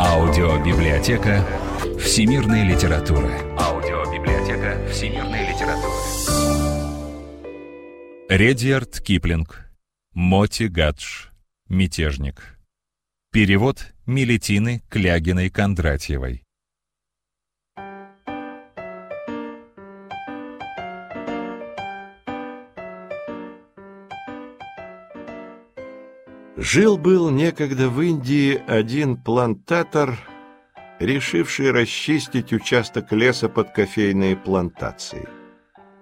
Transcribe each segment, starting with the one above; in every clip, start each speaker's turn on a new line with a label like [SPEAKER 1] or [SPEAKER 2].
[SPEAKER 1] Аудиобиблиотека всемирной литературы. Аудиобиблиотека всемирной литературы. Редьярд Киплинг. Моти Гадж. Мятежник. Перевод Милетины Клягиной Кондратьевой.
[SPEAKER 2] Жил-был некогда в Индии один плантатор, решивший расчистить участок леса под кофейные плантации.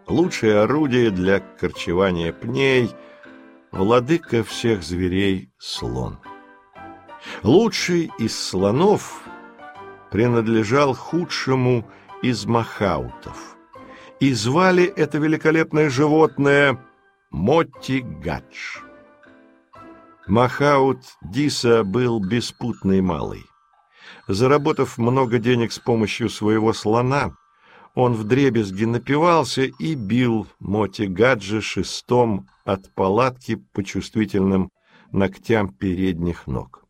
[SPEAKER 2] Лучшее орудие для корчевания пней — владыка всех зверей — слон. Лучший из слонов принадлежал худшему из махаутов, и звали это великолепное животное Мотти Гадж. Махаут Диса был беспутный малый. Заработав много денег с помощью своего слона, он вдребезги напивался и бил Моти Гаджи шестом от палатки по чувствительным ногтям передних ног.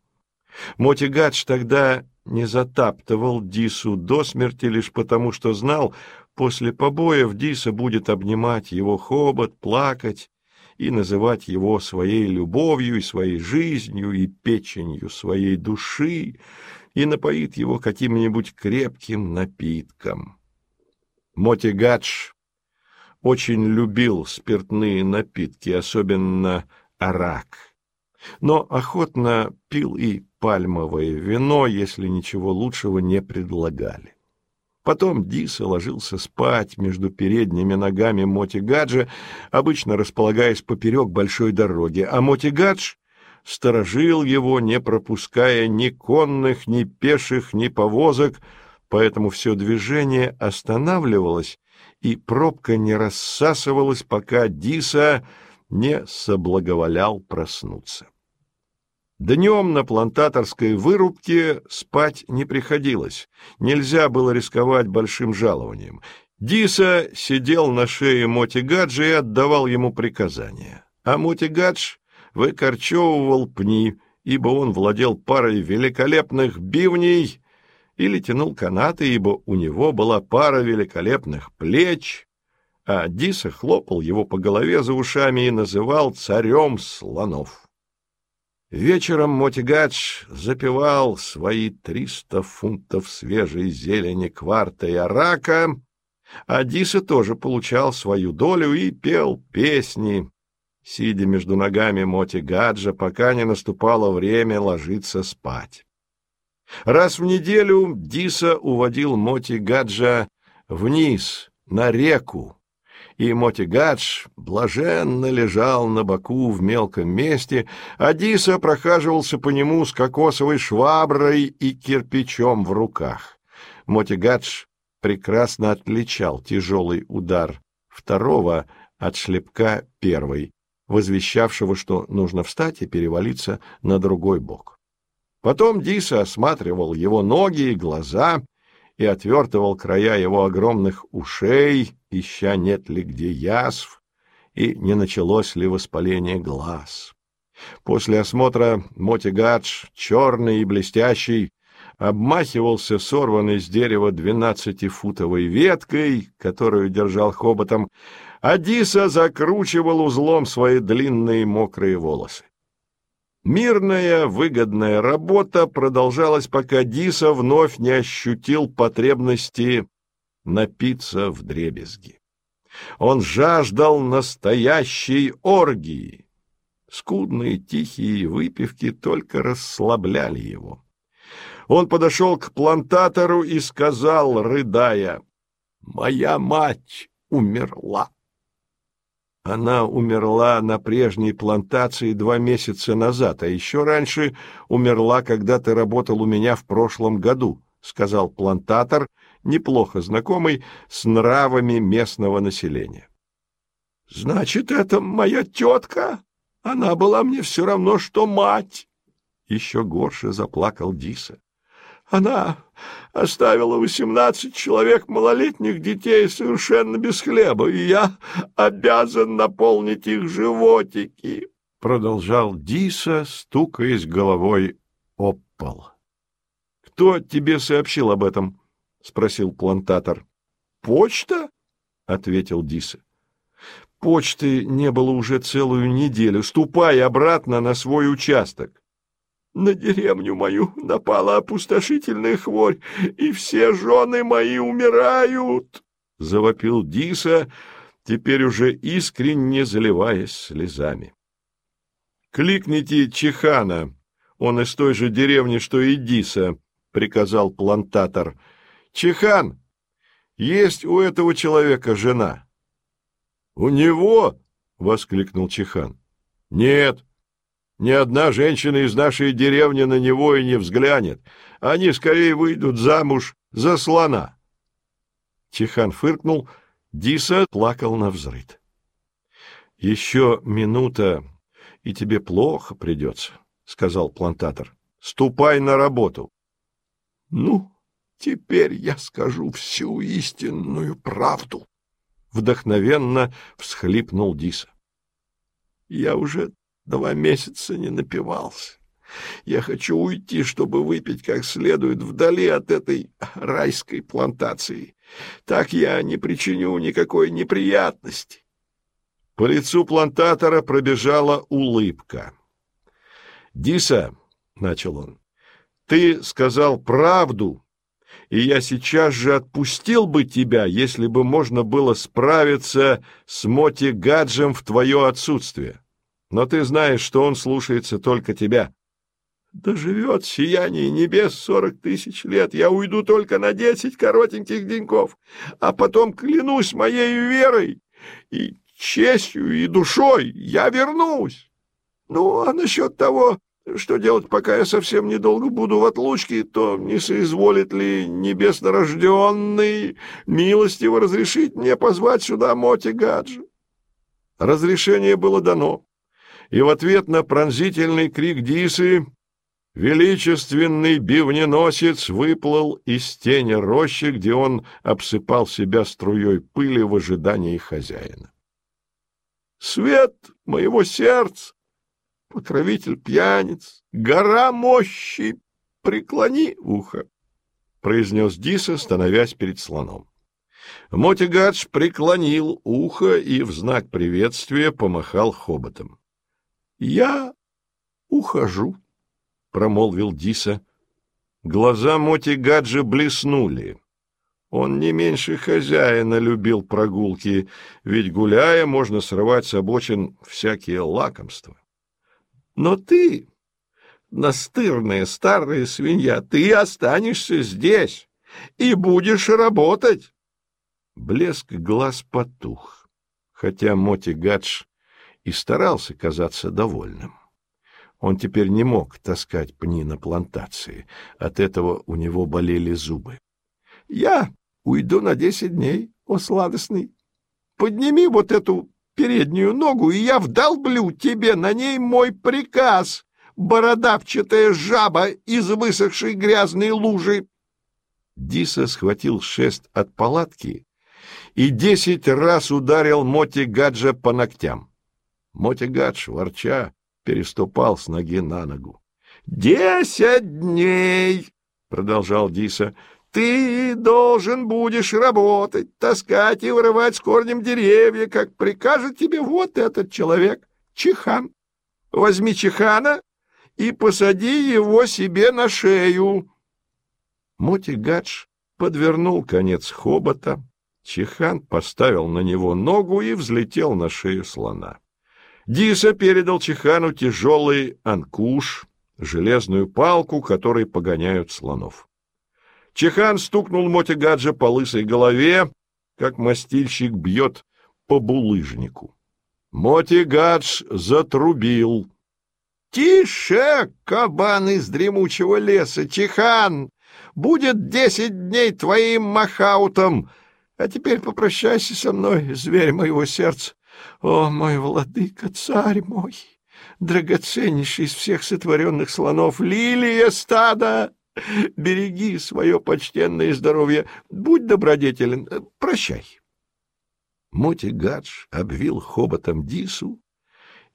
[SPEAKER 2] Моти Гадж тогда не затаптывал Дису до смерти лишь потому, что знал, после побоев Диса будет обнимать его хобот, плакать и называть его своей любовью и своей жизнью и печенью своей души, и напоит его каким-нибудь крепким напитком. Моти очень любил спиртные напитки, особенно арак, но охотно пил и пальмовое вино, если ничего лучшего не предлагали. Потом Диса ложился спать между передними ногами Моти Гаджа, обычно располагаясь поперек большой дороги, а Моти Гадж сторожил его, не пропуская ни конных, ни пеших, ни повозок, поэтому все движение останавливалось, и пробка не рассасывалась, пока Диса не соблаговолял проснуться. Днем на плантаторской вырубке спать не приходилось. Нельзя было рисковать большим жалованием. Диса сидел на шее Моти Гаджи и отдавал ему приказания. А Моти Гадж выкорчевывал пни, ибо он владел парой великолепных бивней или тянул канаты, ибо у него была пара великолепных плеч, а Диса хлопал его по голове за ушами и называл царем слонов. Вечером Мотигадж запивал свои триста фунтов свежей зелени кварта и арака, а Диса тоже получал свою долю и пел песни, сидя между ногами Мотигаджа, пока не наступало время ложиться спать. Раз в неделю Диса уводил Мотигаджа вниз, на реку, и Мотигадж блаженно лежал на боку в мелком месте, а Диса прохаживался по нему с кокосовой шваброй и кирпичом в руках. Мотигадж прекрасно отличал тяжелый удар второго от шлепка первой, возвещавшего, что нужно встать и перевалиться на другой бок. Потом Диса осматривал его ноги и глаза и отвертывал края его огромных ушей, ища нет ли где язв и не началось ли воспаление глаз. После осмотра Мотигадж, черный и блестящий, обмахивался сорванной с дерева двенадцатифутовой веткой, которую держал хоботом, а Диса закручивал узлом свои длинные мокрые волосы. Мирная, выгодная работа продолжалась, пока Диса вновь не ощутил потребности напиться в дребезги. Он жаждал настоящей оргии. Скудные тихие выпивки только расслабляли его. Он подошел к плантатору и сказал, рыдая, «Моя мать умерла». Она умерла на прежней плантации два месяца назад, а еще раньше умерла, когда ты работал у меня в прошлом году, — сказал плантатор, неплохо знакомый с нравами местного населения. — Значит, это моя тетка? Она была мне все равно, что мать! Еще горше заплакал Диса. Она оставила восемнадцать человек малолетних детей совершенно без хлеба, и я обязан наполнить их животики, — продолжал Диса, стукаясь головой об пол. Кто тебе сообщил об этом? — спросил плантатор. — Почта? — ответил Диса. — Почты не было уже целую неделю. Ступай обратно на свой участок. На деревню мою напала опустошительная хворь, и все жены мои умирают, — завопил Диса, теперь уже искренне заливаясь слезами. — Кликните Чихана, он из той же деревни, что и Диса, — приказал плантатор. — Чихан, есть у этого человека жена? — У него? — воскликнул Чихан. — Нет, ни одна женщина из нашей деревни на него и не взглянет. Они скорее выйдут замуж за слона. Чихан фыркнул, Диса плакал на взрыд. — Еще минута, и тебе плохо придется, — сказал плантатор. — Ступай на работу. — Ну, теперь я скажу всю истинную правду, — вдохновенно всхлипнул Диса. — Я уже Два месяца не напивался. Я хочу уйти, чтобы выпить как следует вдали от этой райской плантации. Так я не причиню никакой неприятности. По лицу плантатора пробежала улыбка. «Диса», — начал он, — «ты сказал правду, и я сейчас же отпустил бы тебя, если бы можно было справиться с Моти Гаджем в твое отсутствие» но ты знаешь, что он слушается только тебя. Да живет сияние небес сорок тысяч лет, я уйду только на десять коротеньких деньков, а потом клянусь моей верой и честью и душой, я вернусь. Ну, а насчет того, что делать, пока я совсем недолго буду в отлучке, то не соизволит ли небеснорожденный милостиво разрешить мне позвать сюда Моти Гаджи? Разрешение было дано и в ответ на пронзительный крик Дисы величественный бивненосец выплыл из тени рощи, где он обсыпал себя струей пыли в ожидании хозяина. «Свет моего сердца, покровитель пьяниц, гора мощи, преклони ухо!» — произнес Диса, становясь перед слоном. Мотигадж преклонил ухо и в знак приветствия помахал хоботом. — Я ухожу, — промолвил Диса. Глаза Моти Гаджи блеснули. Он не меньше хозяина любил прогулки, ведь, гуляя, можно срывать с обочин всякие лакомства. Но ты, настырная старая свинья, ты останешься здесь и будешь работать. Блеск глаз потух, хотя Моти Гадж и старался казаться довольным. Он теперь не мог таскать пни на плантации, от этого у него болели зубы. — Я уйду на десять дней, о сладостный. Подними вот эту переднюю ногу, и я вдолблю тебе на ней мой приказ, бородавчатая жаба из высохшей грязной лужи. Диса схватил шест от палатки и десять раз ударил Моти Гаджа по ногтям. Мотигадж, ворча, переступал с ноги на ногу. — Десять дней, — продолжал Диса, — ты должен будешь работать, таскать и вырывать с корнем деревья, как прикажет тебе вот этот человек, Чихан. Возьми Чихана и посади его себе на шею. Мотигадж подвернул конец хобота, Чихан поставил на него ногу и взлетел на шею слона. Диса передал Чихану тяжелый анкуш, железную палку, которой погоняют слонов. Чихан стукнул Мотигаджа по лысой голове, как мастильщик бьет по булыжнику. Мотигадж затрубил. — Тише, кабан из дремучего леса, Чихан! Будет десять дней твоим махаутом! А теперь попрощайся со мной, зверь моего сердца. О, мой владыка, царь мой, драгоценнейший из всех сотворенных слонов, лилия стада! Береги свое почтенное здоровье, будь добродетелен, прощай. Моти Гадж обвил хоботом Дису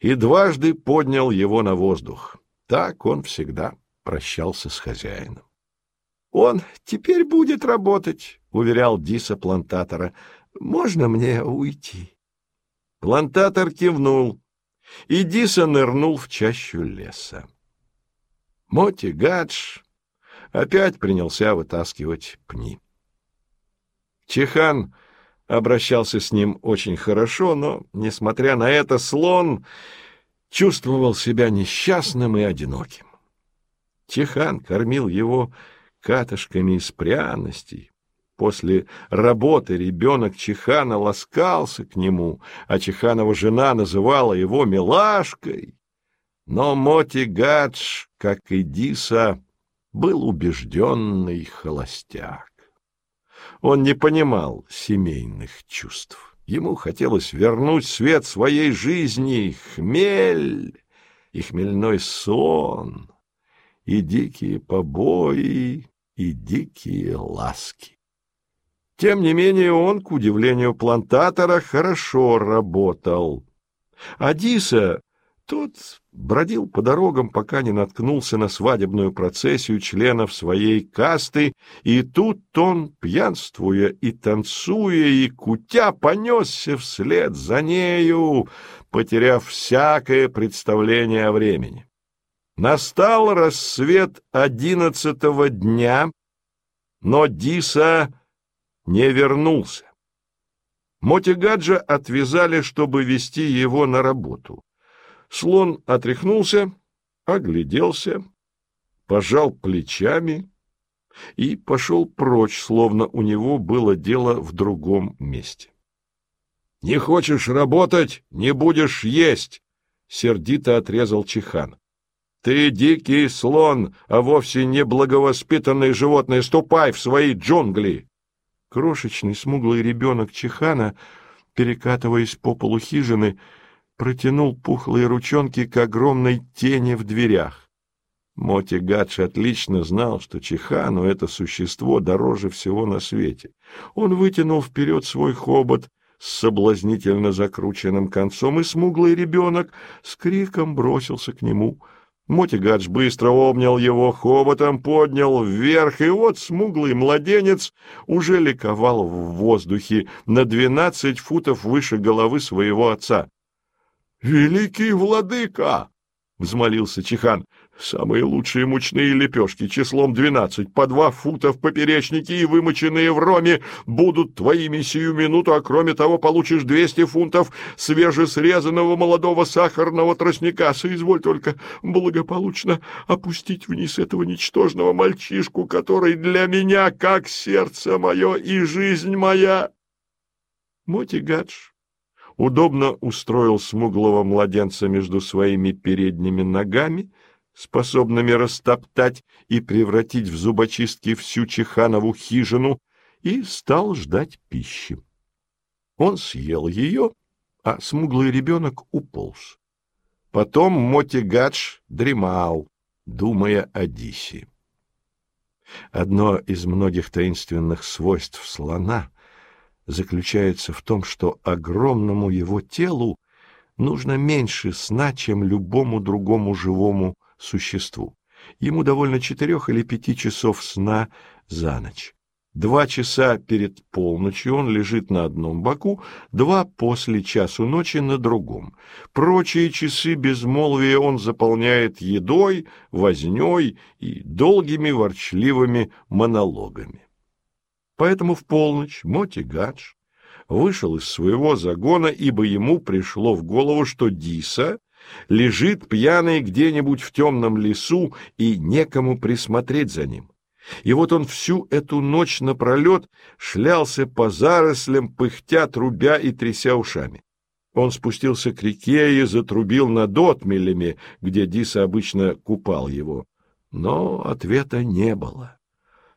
[SPEAKER 2] и дважды поднял его на воздух. Так он всегда прощался с хозяином. Он теперь будет работать, — уверял Диса плантатора. — Можно мне уйти? Плантатор кивнул, и Диса нырнул в чащу леса. Моти Гадж опять принялся вытаскивать пни. Чехан обращался с ним очень хорошо, но, несмотря на это, слон чувствовал себя несчастным и одиноким. Чехан кормил его катышками из пряностей. После работы ребенок Чехана ласкался к нему, а Чеханова жена называла его «милашкой». Но Моти Гадж, как и Диса, был убежденный холостяк. Он не понимал семейных чувств. Ему хотелось вернуть свет своей жизни, хмель и хмельной сон, и дикие побои, и дикие ласки. Тем не менее он, к удивлению плантатора, хорошо работал. Адиса тот бродил по дорогам, пока не наткнулся на свадебную процессию членов своей касты, и тут он, пьянствуя и танцуя, и кутя, понесся вслед за нею, потеряв всякое представление о времени. Настал рассвет одиннадцатого дня, но Диса не вернулся. Мотигаджа отвязали, чтобы вести его на работу. Слон отряхнулся, огляделся, пожал плечами и пошел прочь, словно у него было дело в другом месте. — Не хочешь работать — не будешь есть! — сердито отрезал Чихан. — Ты дикий слон, а вовсе не благовоспитанное животное. Ступай в свои джунгли! Крошечный смуглый ребенок Чихана, перекатываясь по полу хижины, — протянул пухлые ручонки к огромной тени в дверях. Моти Гадж отлично знал, что Чихану это существо дороже всего на свете. Он вытянул вперед свой хобот с соблазнительно закрученным концом, и смуглый ребенок с криком бросился к нему. Моти Гадж быстро обнял его хоботом, поднял вверх, и вот смуглый младенец уже ликовал в воздухе на двенадцать футов выше головы своего отца. «Великий владыка!» — взмолился Чихан. «Самые лучшие мучные лепешки числом двенадцать, по два фута в поперечнике и вымоченные в роме будут твоими сию минуту, а кроме того получишь двести фунтов свежесрезанного молодого сахарного тростника. Соизволь только благополучно опустить вниз этого ничтожного мальчишку, который для меня как сердце мое и жизнь моя». Моти Гадж удобно устроил смуглого младенца между своими передними ногами, способными растоптать и превратить в зубочистки всю Чеханову хижину, и стал ждать пищи. Он съел ее, а смуглый ребенок уполз. Потом Мотигадж дремал, думая о Дисе. Одно из многих таинственных свойств слона заключается в том, что огромному его телу нужно меньше сна, чем любому другому живому существу. Ему довольно четырех или пяти часов сна за ночь. Два часа перед полночью он лежит на одном боку, два после часу ночи на другом. Прочие часы безмолвия он заполняет едой, вознёй и долгими ворчливыми монологами. Поэтому в полночь Моти Гадж вышел из своего загона, ибо ему пришло в голову, что Диса лежит пьяный где-нибудь в темном лесу и некому присмотреть за ним. И вот он всю эту ночь напролет шлялся по зарослям, пыхтя, трубя и тряся ушами. Он спустился к реке и затрубил над отмелями, где Диса обычно купал его. Но ответа не было.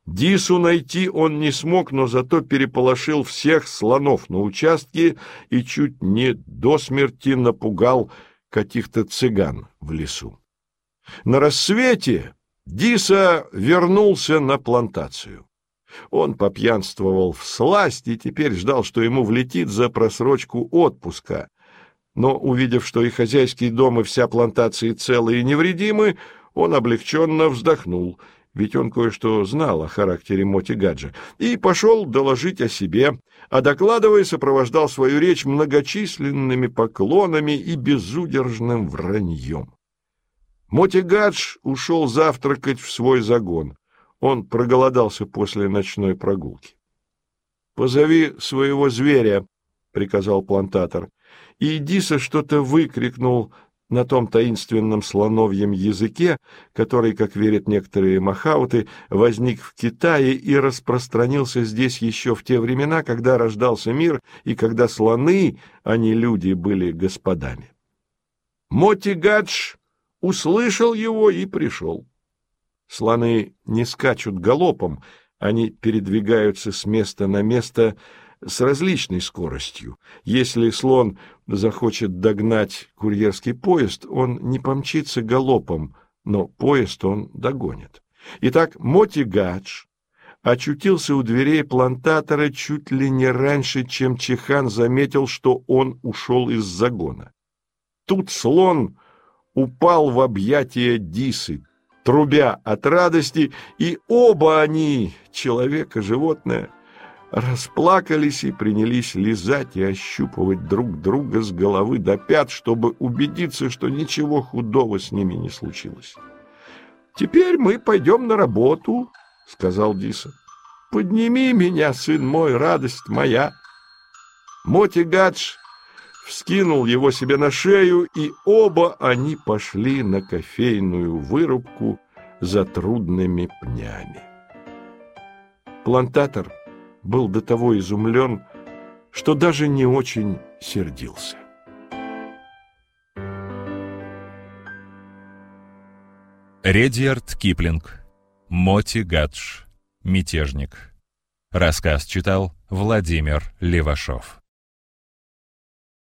[SPEAKER 2] Дису найти он не смог, но зато переполошил всех слонов на участке и чуть не до смерти напугал каких-то цыган в лесу. На рассвете Диса вернулся на плантацию. Он попьянствовал в сласть и теперь ждал, что ему влетит за просрочку отпуска. Но, увидев, что и хозяйский дом, и вся плантация целы и невредимы, он облегченно вздохнул, ведь он кое-что знал о характере Моти Гаджа, и пошел доложить о себе, а докладывая, сопровождал свою речь многочисленными поклонами и безудержным враньем. Моти Гадж ушел завтракать в свой загон. Он проголодался после ночной прогулки. — Позови своего зверя, — приказал плантатор. И Диса что-то выкрикнул на том таинственном слоновьем языке, который, как верят некоторые махауты, возник в Китае и распространился здесь еще в те времена, когда рождался мир и когда слоны, а не люди, были господами. Моти Гадж услышал его и пришел. Слоны не скачут галопом, они передвигаются с места на место с различной скоростью. Если слон захочет догнать курьерский поезд, он не помчится галопом, но поезд он догонит. Итак, Моти Гадж очутился у дверей плантатора чуть ли не раньше, чем Чехан заметил, что он ушел из загона. Тут слон упал в объятия Дисы, трубя от радости, и оба они, человек и животное, расплакались и принялись лизать и ощупывать друг друга с головы до пят, чтобы убедиться, что ничего худого с ними не случилось. «Теперь мы пойдем на работу», — сказал Диса. «Подними меня, сын мой, радость моя». Моти Гадж вскинул его себе на шею, и оба они пошли на кофейную вырубку за трудными пнями. Плантатор был до того изумлен, что даже не очень сердился.
[SPEAKER 1] Редьярд Киплинг. Моти Гадж. Мятежник. Рассказ читал Владимир Левашов.